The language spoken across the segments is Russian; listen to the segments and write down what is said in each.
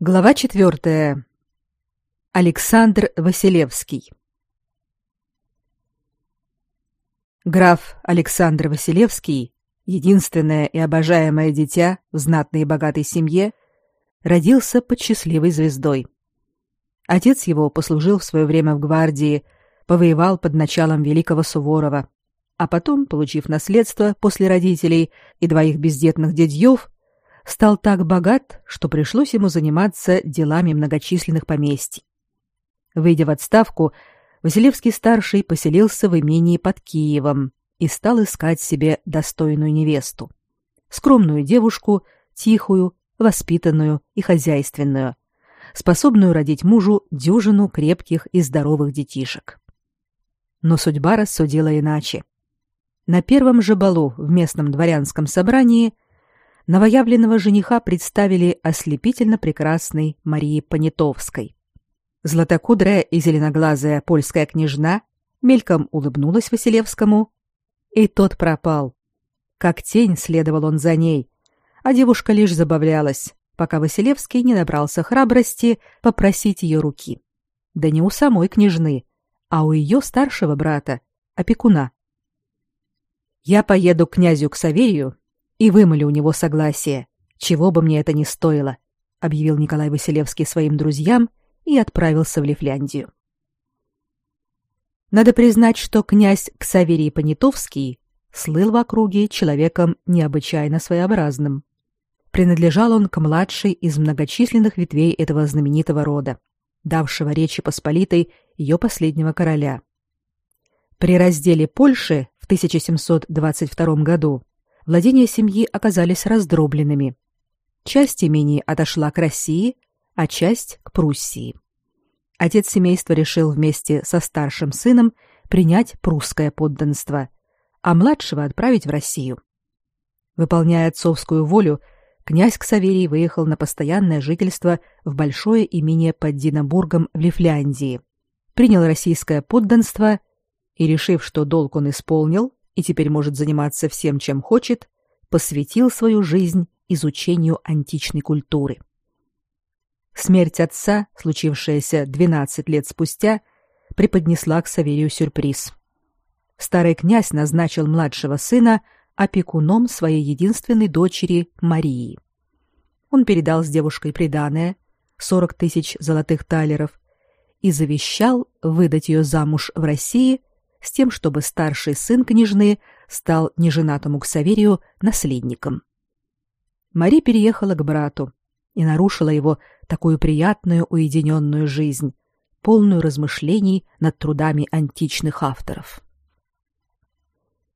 Глава четвертая. Александр Василевский. Граф Александр Василевский, единственное и обожаемое дитя в знатной и богатой семье, родился под счастливой звездой. Отец его послужил в свое время в гвардии, повоевал под началом великого Суворова, а потом, получив наследство после родителей и двоих бездетных дядьев, стал так богат, что пришлось ему заниматься делами многочисленных поместий. Выйдя в отставку, Василевский-старший поселился в имении под Киевом и стал искать себе достойную невесту. Скромную девушку, тихую, воспитанную и хозяйственную, способную родить мужу дюжину крепких и здоровых детишек. Но судьба рассудила иначе. На первом же балу в местном дворянском собрании – новоявленного жениха представили ослепительно прекрасной Марии Понятовской. Златокудрая и зеленоглазая польская княжна мельком улыбнулась Василевскому, и тот пропал. Как тень следовал он за ней, а девушка лишь забавлялась, пока Василевский не набрался храбрости попросить ее руки. Да не у самой княжны, а у ее старшего брата, опекуна. «Я поеду к князю к Саверию и вымолю у него согласие, чего бы мне это ни стоило, объявил Николай Василевский своим друзьям и отправился в Лифляндию. Надо признать, что князь Ксаверий Понятовский слыл в округе человеком необычайно своеобразным. Принадлежал он к младшей из многочисленных ветвей этого знаменитого рода, давшего Речи Посполитой ее последнего короля. При разделе Польши в 1722 году владения семьи оказались раздробленными. Часть имений отошла к России, а часть — к Пруссии. Отец семейства решил вместе со старшим сыном принять прусское подданство, а младшего отправить в Россию. Выполняя отцовскую волю, князь Ксаверий выехал на постоянное жительство в большое имение под Динабургом в Лифляндии, принял российское подданство и, решив, что долг он исполнил, и теперь может заниматься всем, чем хочет, посвятил свою жизнь изучению античной культуры. Смерть отца, случившаяся 12 лет спустя, преподнесла к Саверию сюрприз. Старый князь назначил младшего сына опекуном своей единственной дочери Марии. Он передал с девушкой приданое, 40 тысяч золотых талеров, и завещал выдать ее замуж в России с тем, чтобы старший сын княжны стал неженатому к Саверию наследником. Мари переехала к брату и нарушила его такую приятную уединенную жизнь, полную размышлений над трудами античных авторов.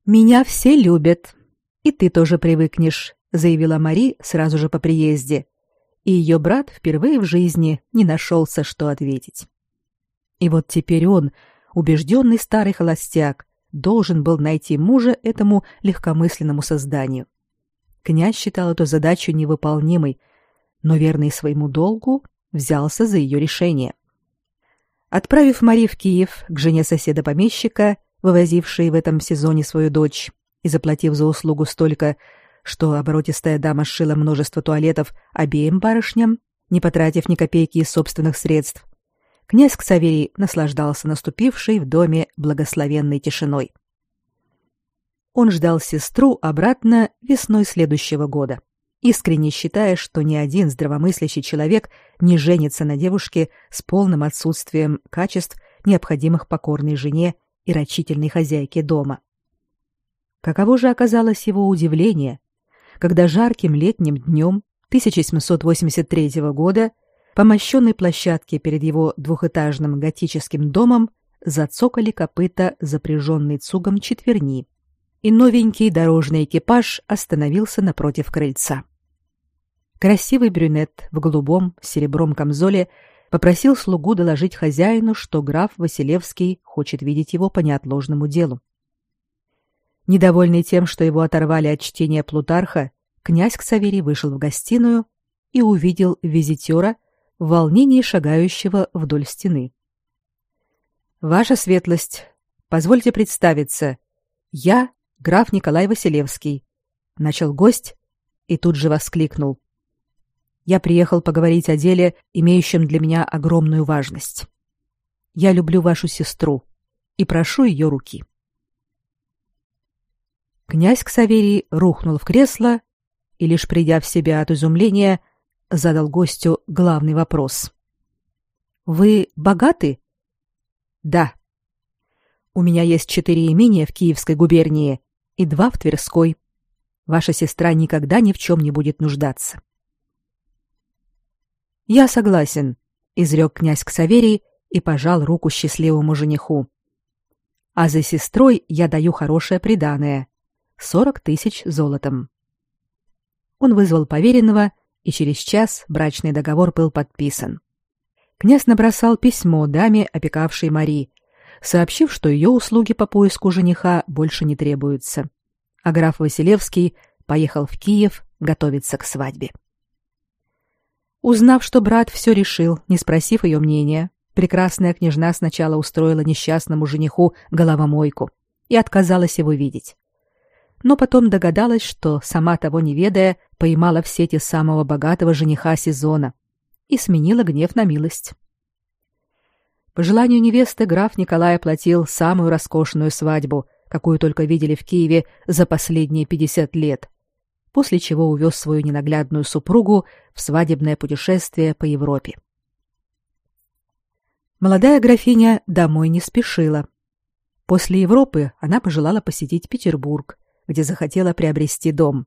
«Меня все любят, и ты тоже привыкнешь», — заявила Мари сразу же по приезде, и ее брат впервые в жизни не нашелся, что ответить. И вот теперь он — убежденный старый холостяк, должен был найти мужа этому легкомысленному созданию. Князь считал эту задачу невыполнимой, но верный своему долгу взялся за ее решение. Отправив Мари в Киев к жене соседа-помещика, вывозившей в этом сезоне свою дочь, и заплатив за услугу столько, что оборотистая дама сшила множество туалетов обеим барышням, не потратив ни копейки из собственных средств, князь Ксаверий наслаждался наступившей в доме благословенной тишиной. Он ждал сестру обратно весной следующего года, искренне считая, что ни один здравомыслящий человек не женится на девушке с полным отсутствием качеств, необходимых покорной жене и рачительной хозяйке дома. Каково же оказалось его удивление, когда жарким летним днем 1783 года по мощенной площадке перед его двухэтажным готическим домом зацокали копыта, запряженные цугом четверни, и новенький дорожный экипаж остановился напротив крыльца. Красивый брюнет в голубом серебром камзоле попросил слугу доложить хозяину, что граф Василевский хочет видеть его по неотложному делу. Недовольный тем, что его оторвали от чтения Плутарха, князь Ксаверий вышел в гостиную и увидел визитера, в волнении шагающего вдоль стены. Ваша светлость, позвольте представиться. Я граф Николай Василевский, начал гость и тут же воскликнул: я приехал поговорить о деле, имеющем для меня огромную важность. Я люблю вашу сестру и прошу ее руки. Князь Ксаверий рухнул в кресло и лишь придя в себя от изумления, задал гостю главный вопрос. Вы богаты? Да. У меня есть четыре имения в Киевской губернии и два в Тверской. Ваша сестра никогда ни в чем не будет нуждаться. Я согласен, изрек князь Ксаверий и пожал руку счастливому жениху. А за сестрой я даю хорошее приданое — сорок тысяч золотом. Он вызвал поверенного, и через час брачный договор был подписан. Князь набросал письмо даме, опекавшей Мари, сообщив, что ее услуги по поиску жениха больше не требуются. А граф Василевский поехал в Киев готовиться к свадьбе. Узнав, что брат все решил, не спросив ее мнения, прекрасная княжна сначала устроила несчастному жениху головомойку и отказалась его видеть. Но потом догадалась, что, сама того не ведая, поймала в сети самого богатого жениха сезона и сменила гнев на милость. По желанию невесты граф Николай оплатил самую роскошную свадьбу, какую только видели в Киеве за последние пятьдесят лет, после чего увез свою ненаглядную супругу в свадебное путешествие по Европе. Молодая графиня домой не спешила. После Европы она пожелала посетить Петербург, где захотела приобрести дом.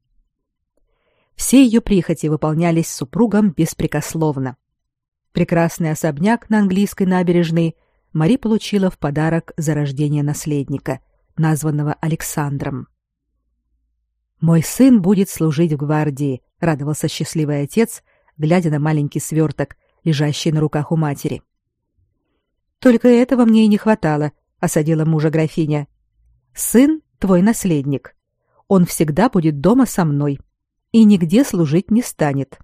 Все ее прихоти выполнялись супругом беспрекословно. Прекрасный особняк на английской набережной Мари получила в подарок за рождение наследника, названного Александром. Мой сын будет служить в гвардии, радовался счастливый отец, глядя на маленький сверток, лежащий на руках у матери. Только этого мне и не хватало, осадила мужа графиня. Сын твой наследник. Он всегда будет дома со мной и нигде служить не станет.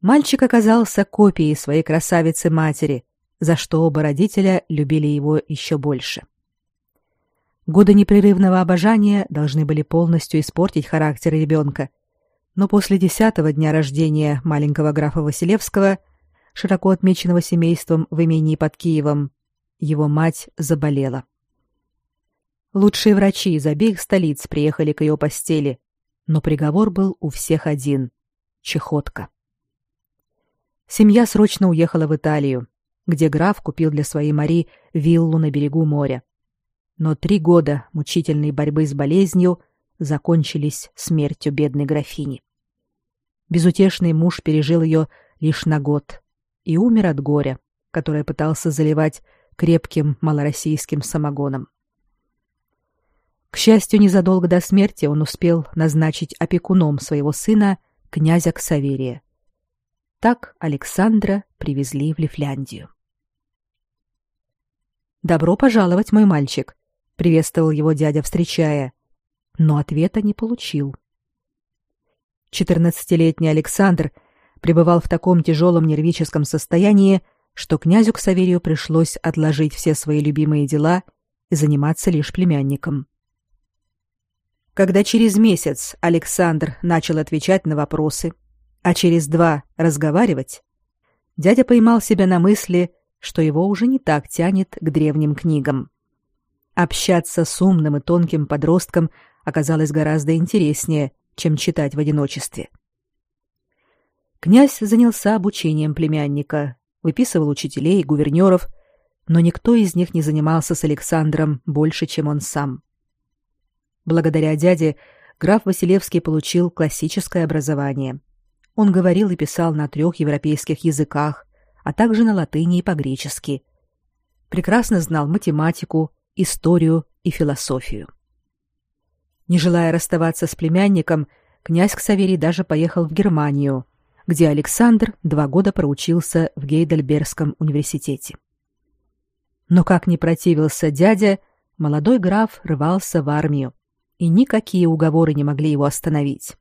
Мальчик оказался копией своей красавицы-матери, за что оба родителя любили его еще больше. Годы непрерывного обожания должны были полностью испортить характер ребенка, но после десятого дня рождения маленького графа Василевского, широко отмеченного семейством в имении под Киевом, его мать заболела. Лучшие врачи из обеих столиц приехали к ее постели, но приговор был у всех один — чехотка. Семья срочно уехала в Италию, где граф купил для своей Мари виллу на берегу моря но три года мучительной борьбы с болезнью закончились смертью бедной графини. Безутешный муж пережил ее лишь на год и умер от горя, которое пытался заливать крепким малороссийским самогоном. К счастью, незадолго до смерти он успел назначить опекуном своего сына князя Ксаверия. Так Александра привезли в Лифляндию. Добро пожаловать, мой мальчик, приветствовал его дядя, встречая, но ответа не получил. Четырнадцатилетний Александр пребывал в таком тяжелом нервическом состоянии, что князю к Саверию пришлось отложить все свои любимые дела и заниматься лишь племянником. Когда через месяц Александр начал отвечать на вопросы, а через два разговаривать, дядя поймал себя на мысли, что его уже не так тянет к древним книгам. Общаться с умным и тонким подростком оказалось гораздо интереснее, чем читать в одиночестве. Князь занялся обучением племянника, выписывал учителей и гувернеров, но никто из них не занимался с Александром больше, чем он сам. Благодаря дяде граф Василевский получил классическое образование. Он говорил и писал на трех европейских языках, а также на латыни и по-гречески. Прекрасно знал математику, историю и философию. Не желая расставаться с племянником, князь Ксаверий даже поехал в Германию, где Александр два года проучился в Гейдельбергском университете. Но как ни противился дядя, молодой граф рвался в армию, и никакие уговоры не могли его остановить.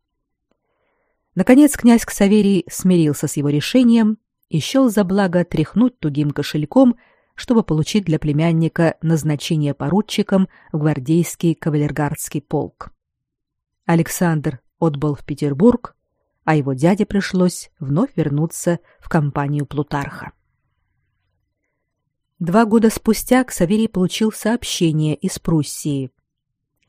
Наконец князь Ксаверий смирился с его решением и счел за благо тряхнуть тугим кошельком чтобы получить для племянника назначение поручиком в гвардейский кавалергардский полк. Александр отбыл в Петербург, а его дяде пришлось вновь вернуться в компанию Плутарха. Два года спустя Ксаверий получил сообщение из Пруссии.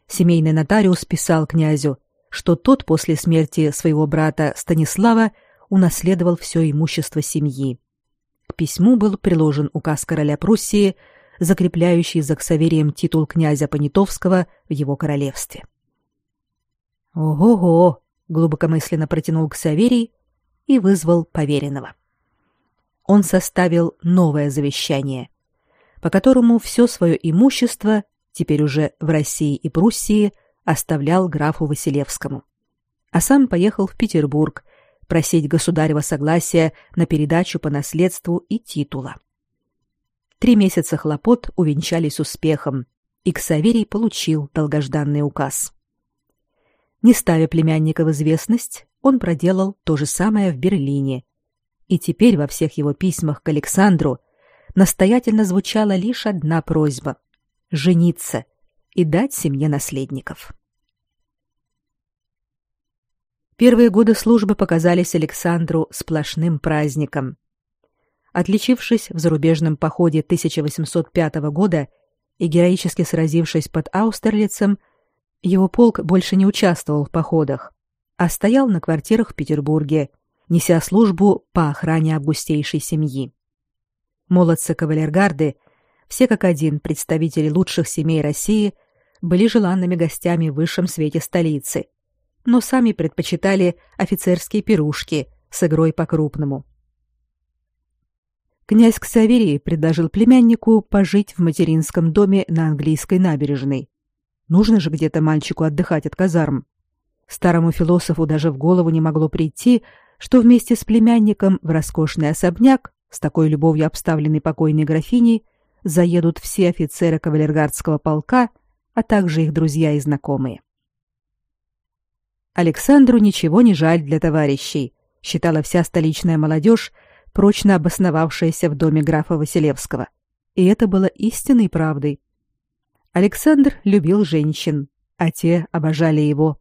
Семейный нотариус писал князю, что тот после смерти своего брата Станислава унаследовал все имущество семьи. К письму был приложен указ короля Пруссии, закрепляющий за Ксаверием титул князя Понятовского в его королевстве. «Ого-го!» — глубокомысленно протянул Ксаверий и вызвал поверенного. Он составил новое завещание, по которому все свое имущество, теперь уже в России и Пруссии, оставлял графу Василевскому, а сам поехал в Петербург просить государева согласия на передачу по наследству и титула. Три месяца хлопот увенчались успехом, и Ксаверий получил долгожданный указ. Не ставя племянника в известность, он проделал то же самое в Берлине. И теперь во всех его письмах к Александру настоятельно звучала лишь одна просьба — жениться и дать семье наследников. Первые годы службы показались Александру сплошным праздником. Отличившись в зарубежном походе 1805 года и героически сразившись под Аустерлицем, его полк больше не участвовал в походах, а стоял на квартирах в Петербурге, неся службу по охране августейшей семьи. Молодцы кавалергарды, все как один представители лучших семей России, были желанными гостями в высшем свете столицы – но сами предпочитали офицерские пирушки с игрой по-крупному. Князь Ксаверий предложил племяннику пожить в материнском доме на английской набережной. Нужно же где-то мальчику отдыхать от казарм. Старому философу даже в голову не могло прийти, что вместе с племянником в роскошный особняк, с такой любовью обставленный покойной графиней, заедут все офицеры кавалергардского полка, а также их друзья и знакомые. Александру ничего не жаль для товарищей, считала вся столичная молодежь, прочно обосновавшаяся в доме графа Василевского. И это было истинной правдой. Александр любил женщин, а те обожали его.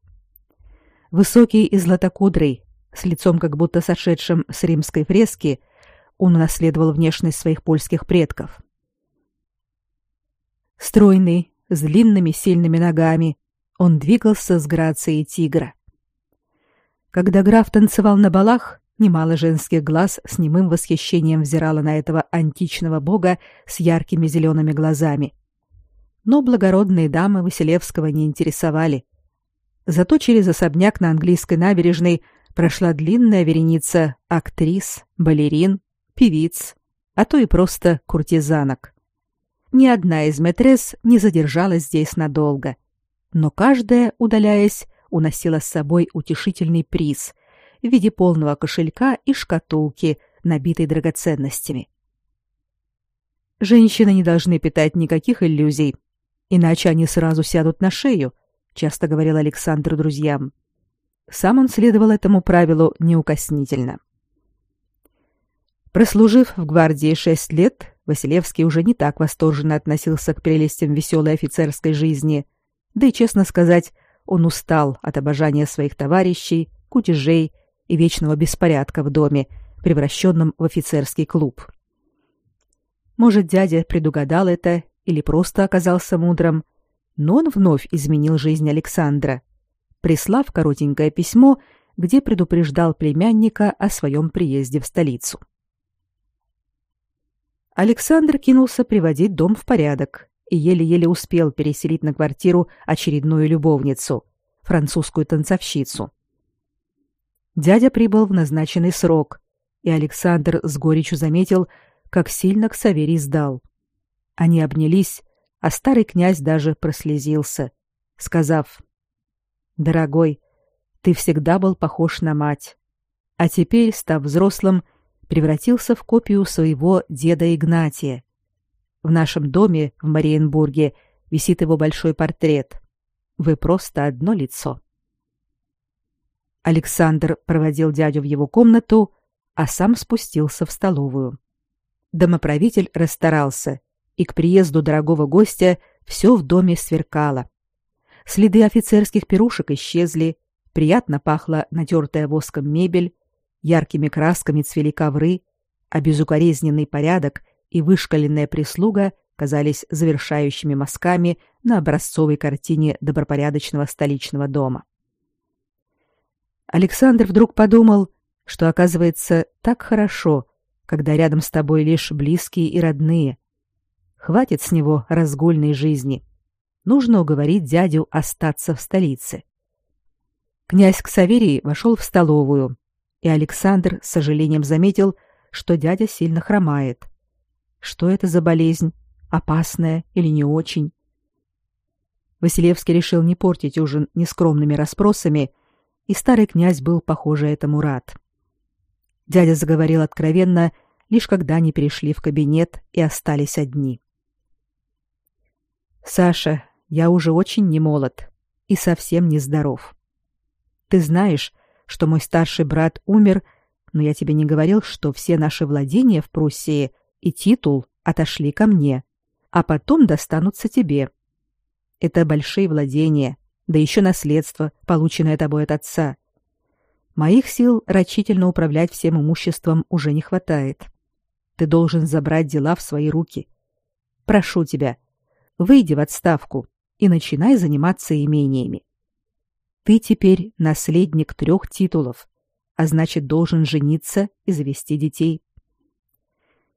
Высокий и златокудрый, с лицом как будто сошедшим с римской фрески, он унаследовал внешность своих польских предков. Стройный, с длинными сильными ногами, он двигался с грацией тигра. Когда граф танцевал на балах, немало женских глаз с немым восхищением взирало на этого античного бога с яркими зелеными глазами. Но благородные дамы Василевского не интересовали. Зато через особняк на английской набережной прошла длинная вереница актрис, балерин, певиц, а то и просто куртизанок. Ни одна из метрес не задержалась здесь надолго, но каждая, удаляясь, уносила с собой утешительный приз в виде полного кошелька и шкатулки, набитой драгоценностями. Женщины не должны питать никаких иллюзий, иначе они сразу сядут на шею, часто говорил Александр друзьям. Сам он следовал этому правилу неукоснительно. Прослужив в гвардии шесть лет, Василевский уже не так восторженно относился к прелестям веселой офицерской жизни, да и, честно сказать, он устал от обожания своих товарищей, кутежей и вечного беспорядка в доме, превращенном в офицерский клуб. Может, дядя предугадал это или просто оказался мудрым, но он вновь изменил жизнь Александра, прислав коротенькое письмо, где предупреждал племянника о своем приезде в столицу. Александр кинулся приводить дом в порядок, и еле-еле успел переселить на квартиру очередную любовницу, французскую танцовщицу. Дядя прибыл в назначенный срок, и Александр с горечью заметил, как сильно Ксаверий сдал. Они обнялись, а старый князь даже прослезился, сказав: "Дорогой, ты всегда был похож на мать, а теперь, став взрослым, превратился в копию своего деда Игнатия. В нашем доме в Мариенбурге висит его большой портрет. Вы просто одно лицо. Александр проводил дядю в его комнату, а сам спустился в столовую. Домоправитель расстарался, и к приезду дорогого гостя все в доме сверкало. Следы офицерских пирушек исчезли, Приятно пахла натертая воском мебель, яркими красками цвели ковры, а безукоризненный порядок и вышкаленная прислуга казались завершающими мазками на образцовой картине добропорядочного столичного дома. Александр вдруг подумал, что оказывается так хорошо, когда рядом с тобой лишь близкие и родные. Хватит с него разгульной жизни. Нужно уговорить дядю остаться в столице. Князь Ксаверий вошел в столовую, и Александр с сожалением заметил, что дядя сильно хромает. Что это за болезнь? Опасная или не очень? Василевский решил не портить ужин нескромными расспросами, и старый князь был, похоже, этому рад. Дядя заговорил откровенно, лишь когда они перешли в кабинет и остались одни. «Саша, я уже очень не молод и совсем не здоров. Ты знаешь, что мой старший брат умер, но я тебе не говорил, что все наши владения в Пруссии и титул отошли ко мне, а потом достанутся тебе. Это большие владения, да еще наследство, полученное тобой от отца. Моих сил рачительно управлять всем имуществом уже не хватает. Ты должен забрать дела в свои руки. Прошу тебя, выйди в отставку и начинай заниматься имениями. Ты теперь наследник трех титулов, а значит, должен жениться и завести детей.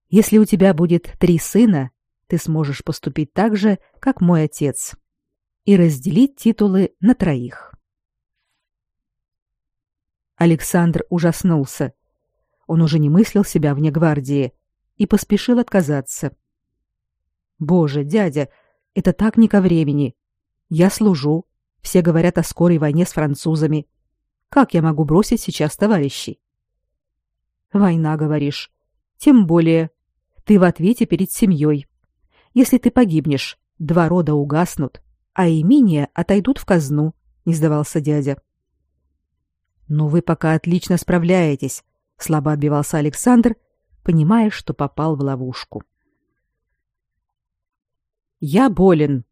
Если у тебя будет три сына, ты сможешь поступить так же, как мой отец, и разделить титулы на троих. Александр ужаснулся. Он уже не мыслил себя вне гвардии и поспешил отказаться. Боже, дядя, это так не ко времени. Я служу, все говорят о скорой войне с французами. Как я могу бросить сейчас товарищей? Война, говоришь. Тем более. Ты в ответе перед семьей. Если ты погибнешь, два рода угаснут, а имения отойдут в казну, не сдавался дядя. Но вы пока отлично справляетесь, слабо отбивался Александр, понимая, что попал в ловушку. Я болен.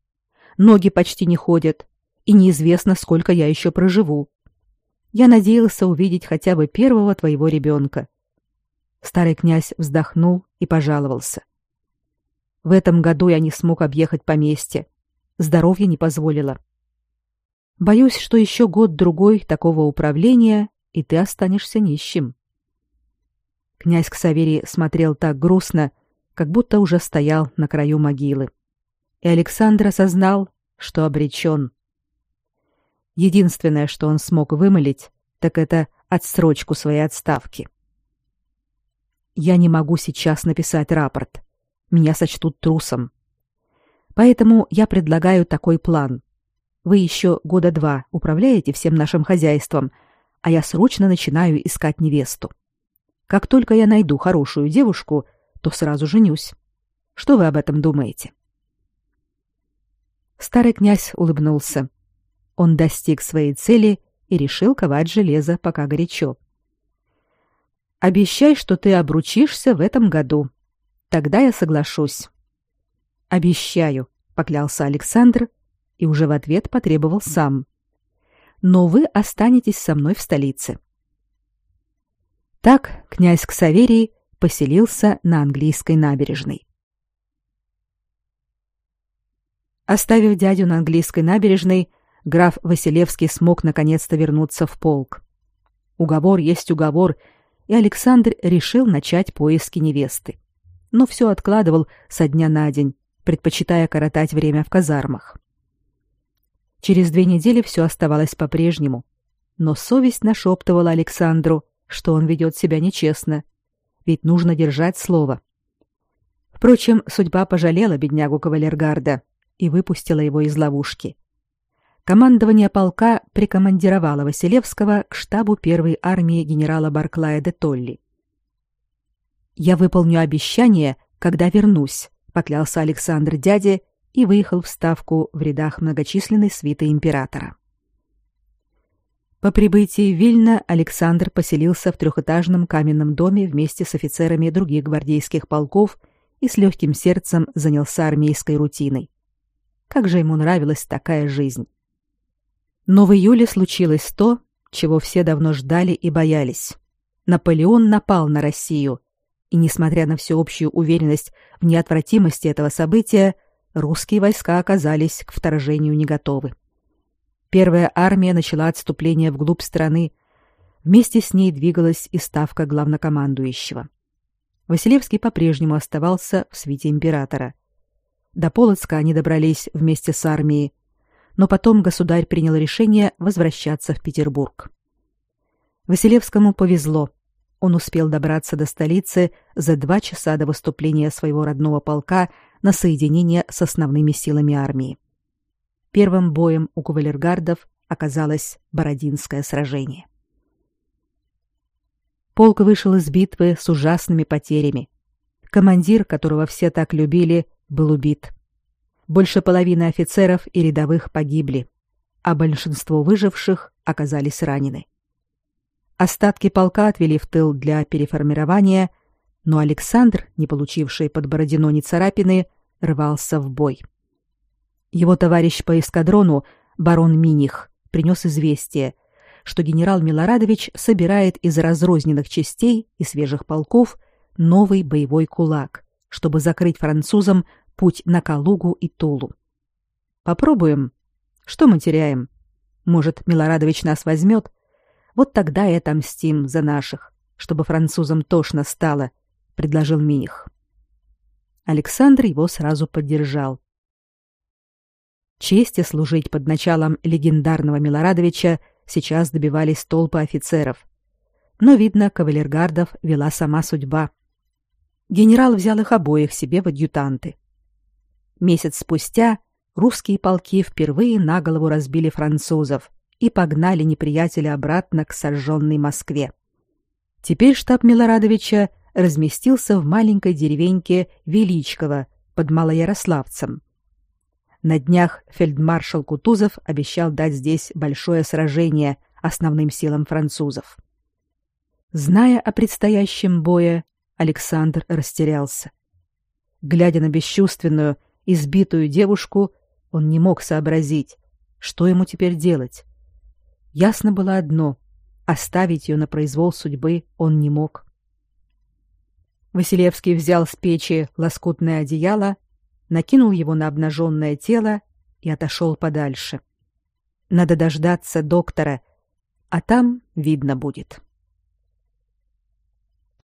Ноги почти не ходят, и неизвестно, сколько я еще проживу. Я надеялся увидеть хотя бы первого твоего ребенка. Старый князь вздохнул и пожаловался. В этом году я не смог объехать поместье. Здоровье не позволило. Боюсь, что еще год-другой такого управления, и ты останешься нищим. Князь Ксаверий смотрел так грустно, как будто уже стоял на краю могилы. И Александр осознал, что обречен. Единственное, что он смог вымолить, так это отсрочку своей отставки. Я не могу сейчас написать рапорт. Меня сочтут трусом. Поэтому я предлагаю такой план. Вы еще года два управляете всем нашим хозяйством, а я срочно начинаю искать невесту. Как только я найду хорошую девушку, то сразу женюсь. Что вы об этом думаете? Старый князь улыбнулся. Он достиг своей цели и решил ковать железо, пока горячо. Обещай, что ты обручишься в этом году. Тогда я соглашусь. Обещаю, поклялся Александр и уже в ответ потребовал сам. Но вы останетесь со мной в столице. Так князь Ксаверий поселился на английской набережной. Оставив дядю на английской набережной, граф Василевский смог наконец-то вернуться в полк. Уговор есть уговор, и Александр решил начать поиски невесты. Но все откладывал со дня на день, предпочитая коротать время в казармах. Через две недели все оставалось по-прежнему, но совесть нашептывала Александру, что он ведет себя нечестно, ведь нужно держать слово. Впрочем, судьба пожалела беднягу кавалергарда и выпустила его из ловушки командование полка прикомандировало Василевского к штабу первой армии генерала Барклая де Толли. «Я выполню обещание, когда вернусь», — поклялся Александр дяде и выехал в ставку в рядах многочисленной свиты императора. По прибытии в Вильно Александр поселился в трехэтажном каменном доме вместе с офицерами других гвардейских полков и с легким сердцем занялся армейской рутиной. Как же ему нравилась такая жизнь! Но в июле случилось то, чего все давно ждали и боялись. Наполеон напал на Россию, и несмотря на всеобщую уверенность в неотвратимости этого события, русские войска оказались к вторжению не готовы. Первая армия начала отступление вглубь страны. Вместе с ней двигалась и ставка главнокомандующего. Василевский по-прежнему оставался в свите императора. До Полоцка они добрались вместе с армией, но потом государь принял решение возвращаться в Петербург. Василевскому повезло. Он успел добраться до столицы за два часа до выступления своего родного полка на соединение с основными силами армии. Первым боем у кавалергардов оказалось Бородинское сражение. Полк вышел из битвы с ужасными потерями. Командир, которого все так любили, был убит. Больше половины офицеров и рядовых погибли, а большинство выживших оказались ранены. Остатки полка отвели в тыл для переформирования, но Александр, не получивший под Бородино ни царапины, рвался в бой. Его товарищ по эскадрону, барон Миних, принес известие, что генерал Милорадович собирает из разрозненных частей и свежих полков новый боевой кулак, чтобы закрыть французам путь на Калугу и Тулу. Попробуем. Что мы теряем? Может, Милорадович нас возьмет? Вот тогда и отомстим за наших, чтобы французам тошно стало, предложил Миних. Александр его сразу поддержал. Чести служить под началом легендарного Милорадовича сейчас добивались толпы офицеров. Но, видно, кавалергардов вела сама судьба. Генерал взял их обоих себе в адъютанты. Месяц спустя русские полки впервые на голову разбили французов, и погнали неприятеля обратно к сожженной Москве. Теперь штаб Милорадовича разместился в маленькой деревеньке Величково под Малоярославцем. На днях фельдмаршал Кутузов обещал дать здесь большое сражение основным силам французов. Зная о предстоящем бое, Александр растерялся. Глядя на бесчувственную, избитую девушку, он не мог сообразить, что ему теперь делать. Ясно было одно — оставить ее на произвол судьбы он не мог. Василевский взял с печи лоскутное одеяло, накинул его на обнаженное тело и отошел подальше. Надо дождаться доктора, а там видно будет.